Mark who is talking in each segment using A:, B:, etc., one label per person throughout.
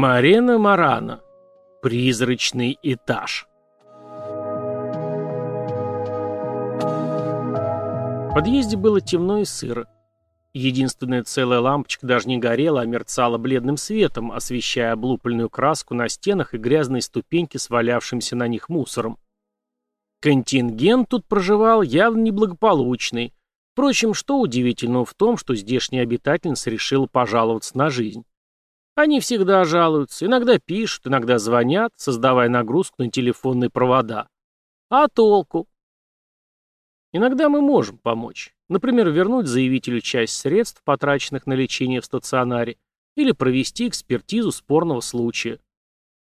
A: Марена Марана. Призрачный этаж. В подъезде было темно и сыро. Единственная целая лампочка даже не горела, а мерцала бледным светом, освещая облупленную краску на стенах и грязные ступеньки с на них мусором. Контингент тут проживал явно неблагополучный. Впрочем, что удивительного в том, что здешняя обитательница решила пожаловаться на жизнь. Они всегда жалуются, иногда пишут, иногда звонят, создавая нагрузку на телефонные провода. А толку? Иногда мы можем помочь. Например, вернуть заявителю часть средств, потраченных на лечение в стационаре, или провести экспертизу спорного случая.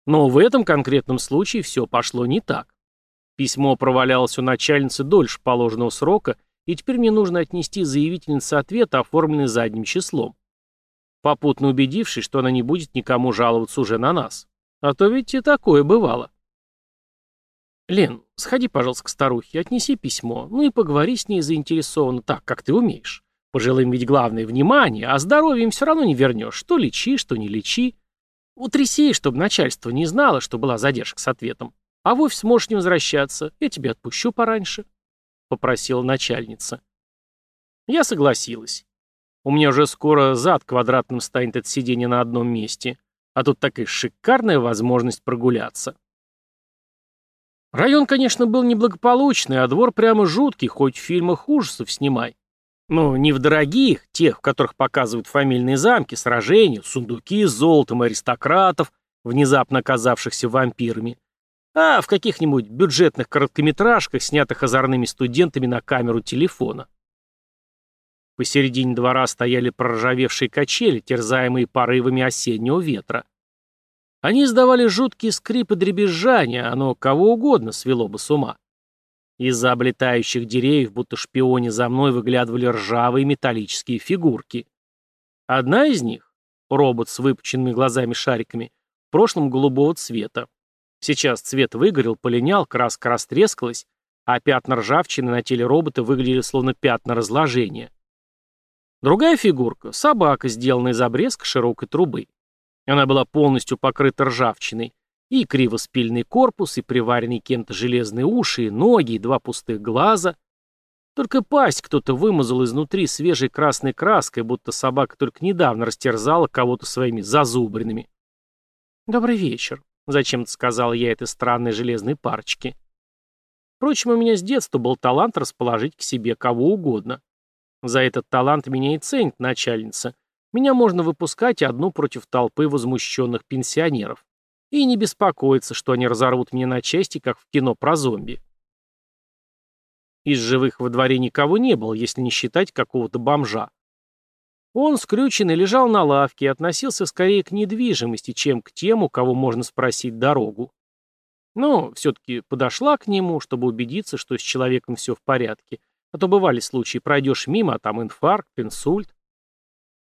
A: Но в этом конкретном случае все пошло не так. Письмо провалялось у начальницы дольше положенного срока, и теперь мне нужно отнести заявительнице ответ, оформленный задним числом попутно убедившись, что она не будет никому жаловаться уже на нас. А то ведь и такое бывало. Лен, сходи, пожалуйста, к старухе, отнеси письмо, ну и поговори с ней заинтересованно так, как ты умеешь. Пожилым ведь главное внимание, а здоровье им все равно не вернешь. Что лечи, что не лечи. Утряси, чтобы начальство не знало, что была задержка с ответом. А в офис можешь не возвращаться, я тебя отпущу пораньше, — попросила начальница. Я согласилась. У меня уже скоро зад квадратным станет от сидения на одном месте. А тут такая шикарная возможность прогуляться. Район, конечно, был неблагополучный, а двор прямо жуткий, хоть в фильмах ужасов снимай. Ну, не в дорогих, тех, в которых показывают фамильные замки, сражения, сундуки с золотом аристократов, внезапно оказавшихся вампирами, а в каких-нибудь бюджетных короткометражках, снятых озорными студентами на камеру телефона. Посередине двора стояли проржавевшие качели, терзаемые порывами осеннего ветра. Они издавали жуткие скрипы дребезжания, оно кого угодно свело бы с ума. Из-за облетающих деревьев, будто шпионе за мной, выглядывали ржавые металлические фигурки. Одна из них, робот с выпученными глазами-шариками, в прошлом голубого цвета. Сейчас цвет выгорел, полинял, краска растрескалась, а пятна ржавчины на теле робота выглядели словно пятна разложения. Другая фигурка — собака, сделанная из обрезка широкой трубы. Она была полностью покрыта ржавчиной, и кривоспильный корпус, и приваренные кем-то железные уши, и ноги, и два пустых глаза. Только пасть кто-то вымазал изнутри свежей красной краской, будто собака только недавно растерзала кого-то своими зазубринами. «Добрый вечер», — зачем-то сказал я этой странной железной парочке. Впрочем, у меня с детства был талант расположить к себе кого угодно. За этот талант меня и ценит начальница. Меня можно выпускать одну против толпы возмущенных пенсионеров. И не беспокоиться, что они разорвут меня на части, как в кино про зомби. Из живых во дворе никого не было, если не считать какого-то бомжа. Он, скрюченный, лежал на лавке и относился скорее к недвижимости, чем к тем, кого можно спросить дорогу. Но все-таки подошла к нему, чтобы убедиться, что с человеком все в порядке, а то бывали случаи, пройдешь мимо, а там инфаркт, инсульт.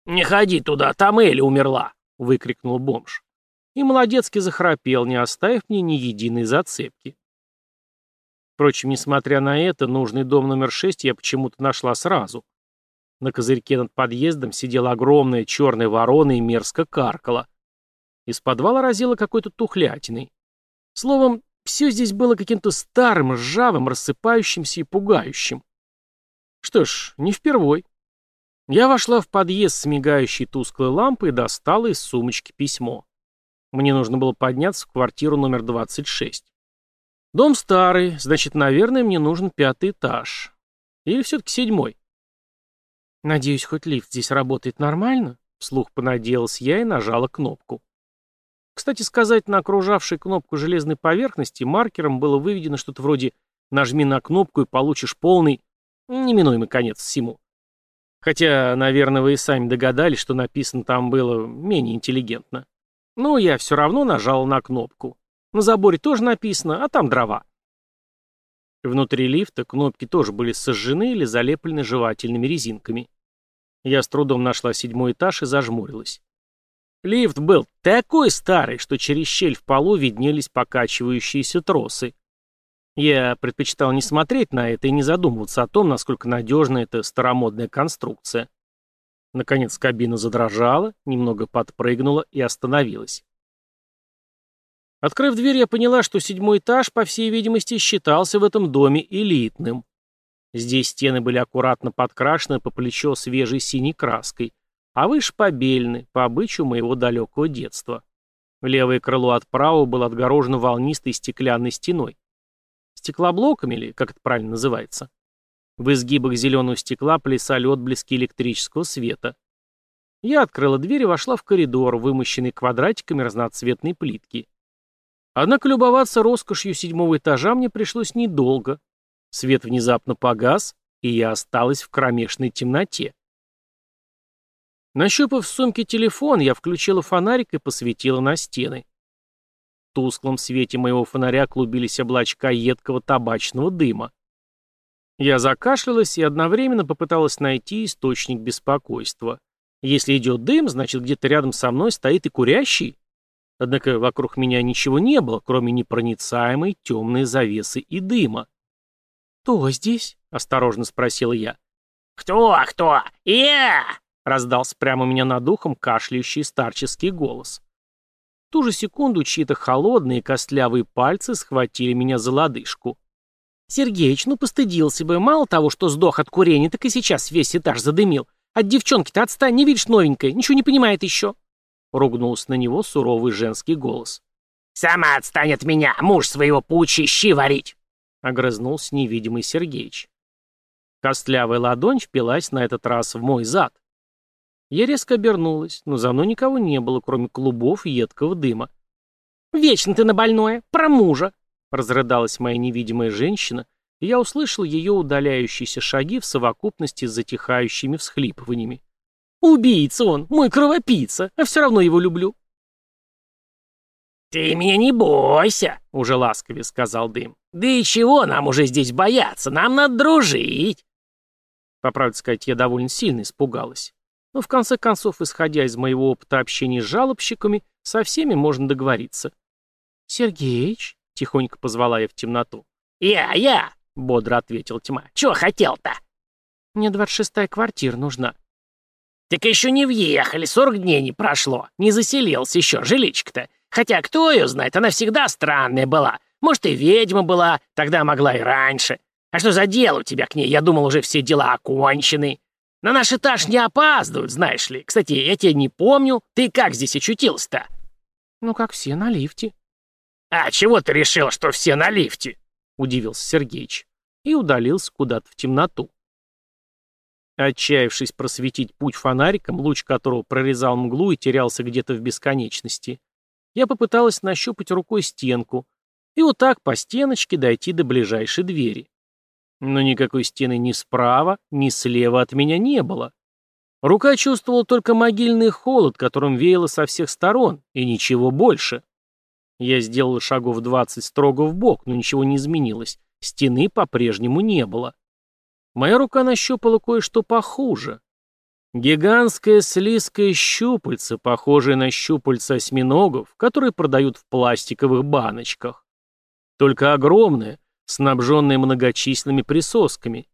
A: «Не ходи туда, там Элли умерла!» — выкрикнул бомж. И молодецки захрапел, не оставив мне ни единой зацепки. Впрочем, несмотря на это, нужный дом номер шесть я почему-то нашла сразу. На козырьке над подъездом сидела огромная черная ворона и мерзко каркала. Из подвала разило какой-то тухлятиной. Словом, все здесь было каким-то старым, ржавым, рассыпающимся и пугающим. Что ж, не впервой. Я вошла в подъезд с мигающей тусклой лампой и достала из сумочки письмо. Мне нужно было подняться в квартиру номер 26. Дом старый, значит, наверное, мне нужен пятый этаж. Или все-таки седьмой. Надеюсь, хоть лифт здесь работает нормально? Вслух понадеялась я и нажала кнопку. Кстати сказать, на окружавшей кнопку железной поверхности маркером было выведено что-то вроде «нажми на кнопку и получишь полный...» Неминуемый конец всему. Хотя, наверное, вы и сами догадались, что написано там было менее интеллигентно. Но я все равно нажал на кнопку. На заборе тоже написано, а там дрова. Внутри лифта кнопки тоже были сожжены или залеплены жевательными резинками. Я с трудом нашла седьмой этаж и зажмурилась. Лифт был такой старый, что через щель в полу виднелись покачивающиеся тросы. Я предпочитал не смотреть на это и не задумываться о том, насколько надежна эта старомодная конструкция. Наконец кабина задрожала, немного подпрыгнула и остановилась. Открыв дверь, я поняла, что седьмой этаж, по всей видимости, считался в этом доме элитным. Здесь стены были аккуратно подкрашены по плечо свежей синей краской, а выше побелены, по обычаю моего далекого детства. Левое крыло от правого было отгорожено волнистой стеклянной стеной. Стеклоблоками или как это правильно называется? В изгибах зеленого стекла плясали отблески электрического света. Я открыла дверь и вошла в коридор, вымощенный квадратиками разноцветной плитки. Однако любоваться роскошью седьмого этажа мне пришлось недолго. Свет внезапно погас, и я осталась в кромешной темноте. Нащупав в сумке телефон, я включила фонарик и посветила на стены. Тусклом свете моего фонаря клубились облачка едкого табачного дыма. Я закашлялась и одновременно попыталась найти источник беспокойства. Если идет дым, значит где-то рядом со мной стоит и курящий. Однако вокруг меня ничего не было, кроме непроницаемой темной завесы и дыма. «Кто здесь?» — осторожно спросила я.
B: «Кто, кто? Я!»
A: — раздался прямо у меня над ухом кашляющий старческий голос. Ту же секунду чьи-то холодные костлявые пальцы схватили меня за лодыжку. «Сергеич, ну постыдился бы. Мало того, что сдох от курения, так и сейчас весь этаж задымил. От девчонки-то отстань, не видишь новенькой, ничего не понимает еще». Ругнулся на него суровый женский голос.
B: «Сама отстань от меня, муж своего поучи щи варить!»
A: Огрызнулся невидимый Сергеич. Костлявая ладонь впилась на этот раз в мой зад. Я резко обернулась, но за мной никого не было, кроме клубов едкого дыма. «Вечно ты на больное! Про мужа!» Разрыдалась моя невидимая женщина, и я услышал ее удаляющиеся шаги в совокупности с затихающими всхлипываниями. Убийца он, мой кровопийца, а все равно его люблю.
B: «Ты меня не бойся», — уже ласковее сказал Дым. «Да и чего нам уже здесь бояться? Нам надо дружить».
A: По правде сказать, я довольно сильно испугалась. Но в конце концов, исходя из моего опыта общения с жалобщиками, со всеми можно договориться. «Сергеич?» — тихонько позвала я в темноту.
B: «Я, я!» — бодро ответил тьма. «Чего хотел-то?»
A: «Мне двадцать шестая квартира нужна».
B: «Так еще не въехали, сорок дней не прошло. Не заселился еще, жиличка-то. Хотя, кто ее знает, она всегда странная была. Может, и ведьма была, тогда могла и раньше. А что за дело у тебя к ней? Я думал, уже все дела окончены. На наш этаж не опаздывают, знаешь ли. Кстати, я тебя не помню. Ты как здесь очутился-то?»
A: «Ну, как все, на лифте».
B: «А чего ты решил, что все на лифте?» — удивился Сергеич.
A: И удалился куда-то в темноту. Отчаявшись просветить путь фонариком, луч которого прорезал мглу и терялся где-то в бесконечности, я попыталась нащупать рукой стенку и вот так по стеночке дойти до ближайшей двери. Но никакой стены ни справа, ни слева от меня не было. Рука чувствовала только могильный холод, которым веяло со всех сторон, и ничего больше. Я сделал шагов двадцать строго в бок, но ничего не изменилось. Стены по-прежнему не было. Моя рука нащупала кое-что похуже. Гигантское слизкое щупальце, похожее на щупальца осьминогов, которые продают в пластиковых баночках. Только огромное, снабженное многочисленными присосками.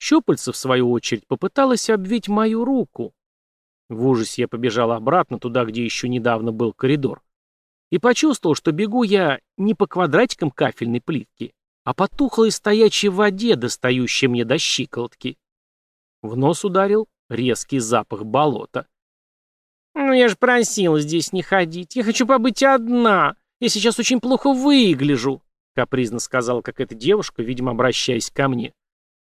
A: Щупальце, в свою очередь, попыталось обвить мою руку. В ужасе я побежал обратно туда, где еще недавно был коридор. И почувствовал, что бегу я не по квадратикам кафельной плитки, а по тухлой стоячей воде, достающей мне до щиколотки. В нос ударил резкий запах болота. «Ну я же просил здесь не ходить. Я хочу побыть одна. Я сейчас очень плохо выгляжу», — капризно сказала какая-то девушка, видимо, обращаясь ко мне.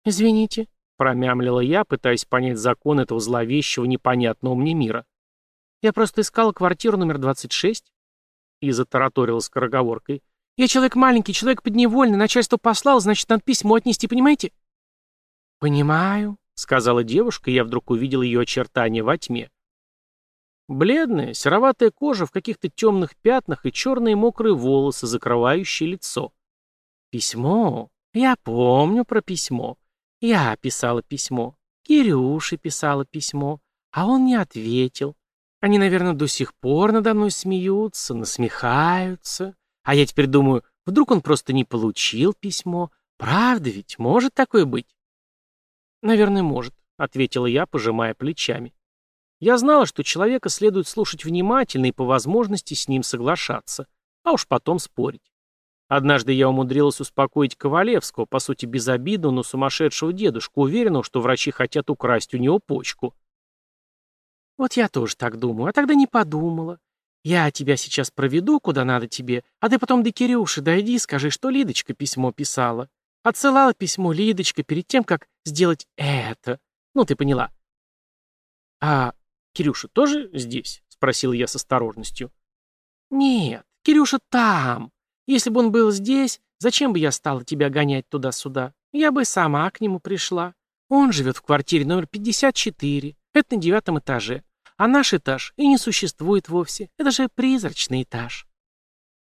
A: «Извините», — промямлила я, пытаясь понять закон этого зловещего, непонятного мне мира. «Я просто искала квартиру номер 26». И затараторила скороговоркой. Я человек маленький, человек подневольный, начальство послал, значит, надо письмо отнести, понимаете? Понимаю, сказала девушка, и я вдруг увидел ее очертания во тьме. Бледная, сероватая кожа в каких-то темных пятнах и черные мокрые волосы, закрывающие лицо. Письмо? Я помню про письмо. Я писала письмо. Кирюша писала письмо. А он не ответил. Они, наверное, до сих пор надо мной смеются, насмехаются. А я теперь думаю, вдруг он просто не получил письмо. Правда ведь? Может такое быть? Наверное, может, ответила я, пожимая плечами. Я знала, что человека следует слушать внимательно и по возможности с ним соглашаться. а уж потом спорить. Однажды я умудрилась успокоить Ковалевского, по сути безобидного, но сумасшедшего дедушку, уверенного, что врачи хотят украсть у него почку. «Вот я тоже так думаю, а тогда не подумала. Я тебя сейчас проведу, куда надо тебе, а ты потом до Кирюши дойди и скажи, что Лидочка письмо писала. Отсылала письмо Лидочка перед тем, как сделать это. Ну, ты поняла». «А Кирюша тоже здесь?» — спросил я с осторожностью. «Нет, Кирюша там. Если бы он был здесь, зачем бы я стала тебя гонять туда-сюда? Я бы сама к нему пришла. Он живет в квартире номер 54. Это на девятом этаже. А наш этаж и не существует вовсе. Это же призрачный этаж.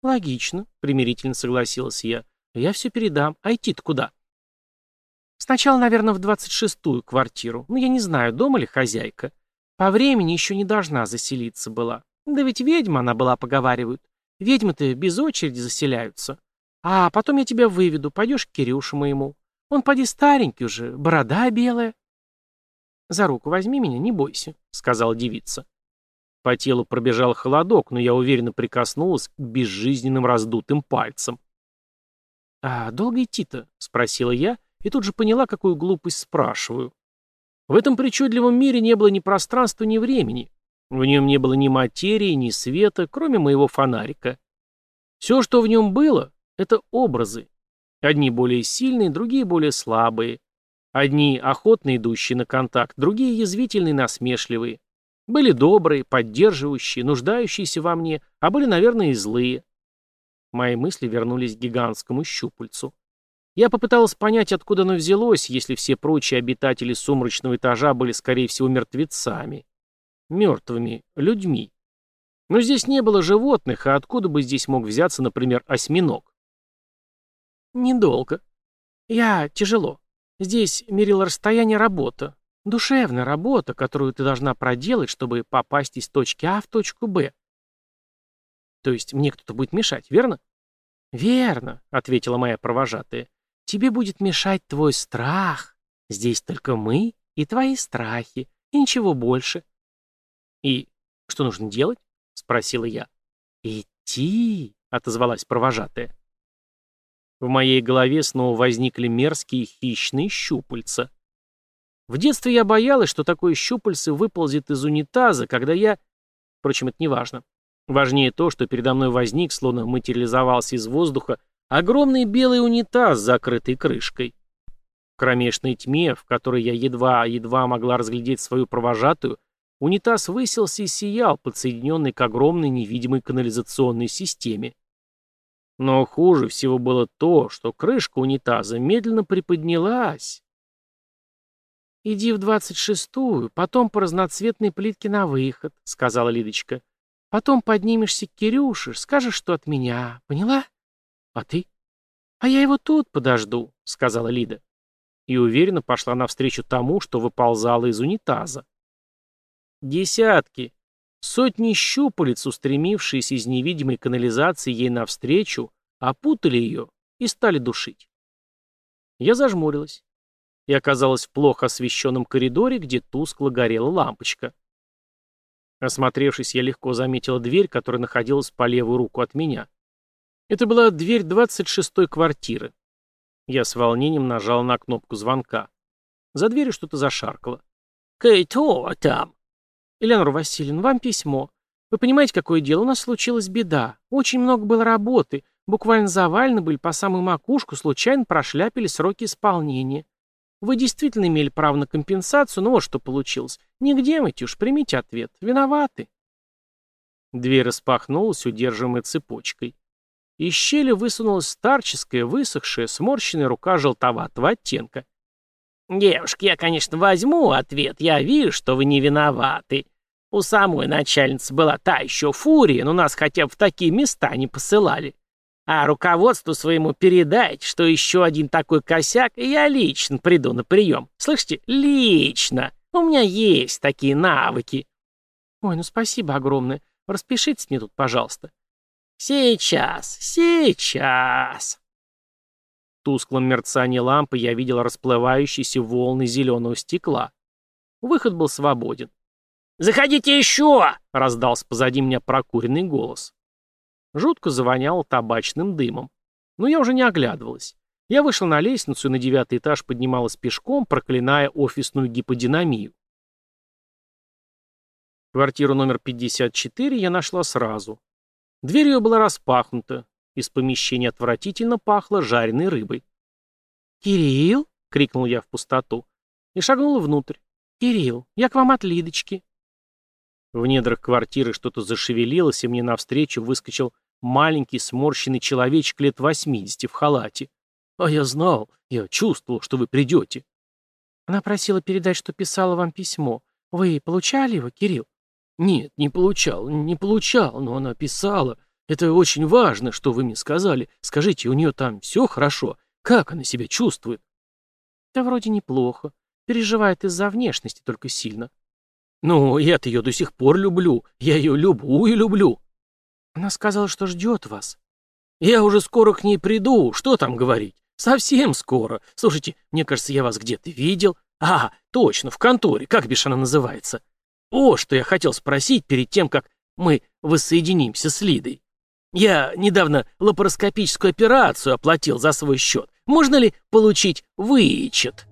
A: Логично, примирительно согласилась я. Я все передам. А идти-то куда? Сначала, наверное, в 26-ю квартиру. Но я не знаю, дома ли хозяйка. По времени еще не должна заселиться была. Да ведь ведьма она была, поговаривают. Ведьмы-то без очереди заселяются. А потом я тебя выведу, пойдешь к Кирюше моему. Он поди старенький уже, борода белая. За руку возьми меня, не бойся, сказала девица. По телу пробежал холодок, но я уверенно прикоснулась к безжизненным раздутым пальцам. «А долго идти-то?» — спросила я, и тут же поняла, какую глупость спрашиваю. В этом причудливом мире не было ни пространства, ни времени. В нем не было ни материи, ни света, кроме моего фонарика. Все, что в нем было, это образы. Одни более сильные, другие более слабые. Одни охотно идущие на контакт, другие язвительные, насмешливые. Были добрые, поддерживающие, нуждающиеся во мне, а были, наверное, и злые. Мои мысли вернулись к гигантскому щупальцу. Я попыталась понять, откуда оно взялось, если все прочие обитатели сумрачного этажа были, скорее всего, мертвецами мертвыми людьми. Но здесь не было животных, а откуда бы здесь мог взяться, например, осьминог? Недолго. Я тяжело. Здесь мерила расстояние работа. Душевная работа, которую ты должна проделать, чтобы попасть из точки А в точку Б. То есть мне кто-то будет мешать, верно? Верно, ответила моя провожатая. Тебе будет мешать твой страх. Здесь только мы и твои страхи, и ничего больше. «И что нужно делать?» — спросила я. «Идти!» — отозвалась провожатая. В моей голове снова возникли мерзкие хищные щупальца. В детстве я боялась, что такое щупальце выползет из унитаза, когда я... Впрочем, это не важно. Важнее то, что передо мной возник, словно материализовался из воздуха, огромный белый унитаз с закрытой крышкой. В кромешной тьме, в которой я едва-едва могла разглядеть свою провожатую, Унитаз высился и сиял, подсоединенный к огромной невидимой канализационной системе. Но хуже всего было то, что крышка унитаза медленно приподнялась. «Иди в двадцать шестую, потом по разноцветной плитке на выход», — сказала Лидочка. «Потом поднимешься к Кирюше, скажешь, что от меня. Поняла? А ты?» «А я его тут подожду», — сказала Лида. И уверенно пошла навстречу тому, что выползало из унитаза. Десятки, сотни щупалец, устремившиеся из невидимой канализации ей навстречу, опутали ее и стали душить. Я зажмурилась и оказалась в плохо освещенном коридоре, где тускло горела лампочка. Осмотревшись, я легко заметила дверь, которая находилась по левую руку от меня. Это была дверь 26-й квартиры. Я с волнением нажал на кнопку звонка. За дверью что-то зашаркало. «Кто там?» «Элеонора Васильевна, вам письмо. Вы понимаете, какое дело? У нас случилась беда. Очень много было работы. Буквально завалены были по самую макушку, случайно прошляпили сроки исполнения. Вы действительно имели право на компенсацию, но вот что получилось. Нигде, Матюш, примите ответ. Виноваты». Дверь распахнулась, удерживаемая цепочкой. Из щели высунулась старческая, высохшая, сморщенная рука желтоватого оттенка. «Девушка, я, конечно, возьму ответ. Я вижу, что вы не виноваты. У самой начальницы была та еще фурия, но нас хотя бы в такие места не посылали. А руководству своему передайте, что еще один такой косяк, и я лично приду на прием. Слышите? Лично. У меня есть такие навыки. Ой, ну спасибо огромное. Распишитесь мне тут, пожалуйста. Сейчас, сейчас. В тусклом мерцании лампы я видел расплывающиеся волны зеленого стекла. Выход был свободен. «Заходите еще!» — раздался позади меня прокуренный голос. Жутко завоняло табачным дымом. Но я уже не оглядывалась. Я вышла на лестницу и на девятый этаж поднималась пешком, проклиная офисную гиподинамию. Квартиру номер 54 я нашла сразу. Дверь ее была распахнута. Из помещения отвратительно пахло жареной рыбой. «Кирилл?» — крикнул я в пустоту. И шагнула внутрь. «Кирилл, я к вам от Лидочки». В недрах квартиры что-то зашевелилось, и мне навстречу выскочил маленький сморщенный человечек лет 80 в халате. «А я знал, я чувствовал, что вы придете».
C: Она просила передать, что писала вам письмо. Вы получали его, Кирилл?
A: Нет, не получал, не получал, но она писала. Это очень важно, что вы мне сказали. Скажите, у нее там все хорошо? Как она себя чувствует?
C: Да вроде неплохо. Переживает из-за внешности только сильно.
A: Ну, я-то ее до сих пор люблю. Я ее люблю и люблю.
C: Она сказала, что ждет вас.
A: Я уже скоро к ней приду. Что там говорить? Совсем скоро. Слушайте, мне кажется, я вас где-то видел. А, точно, в конторе. Как бишь она называется? О, что я хотел спросить перед тем, как мы воссоединимся с Лидой. Я недавно лапароскопическую операцию оплатил за свой счет. Можно ли получить вычет?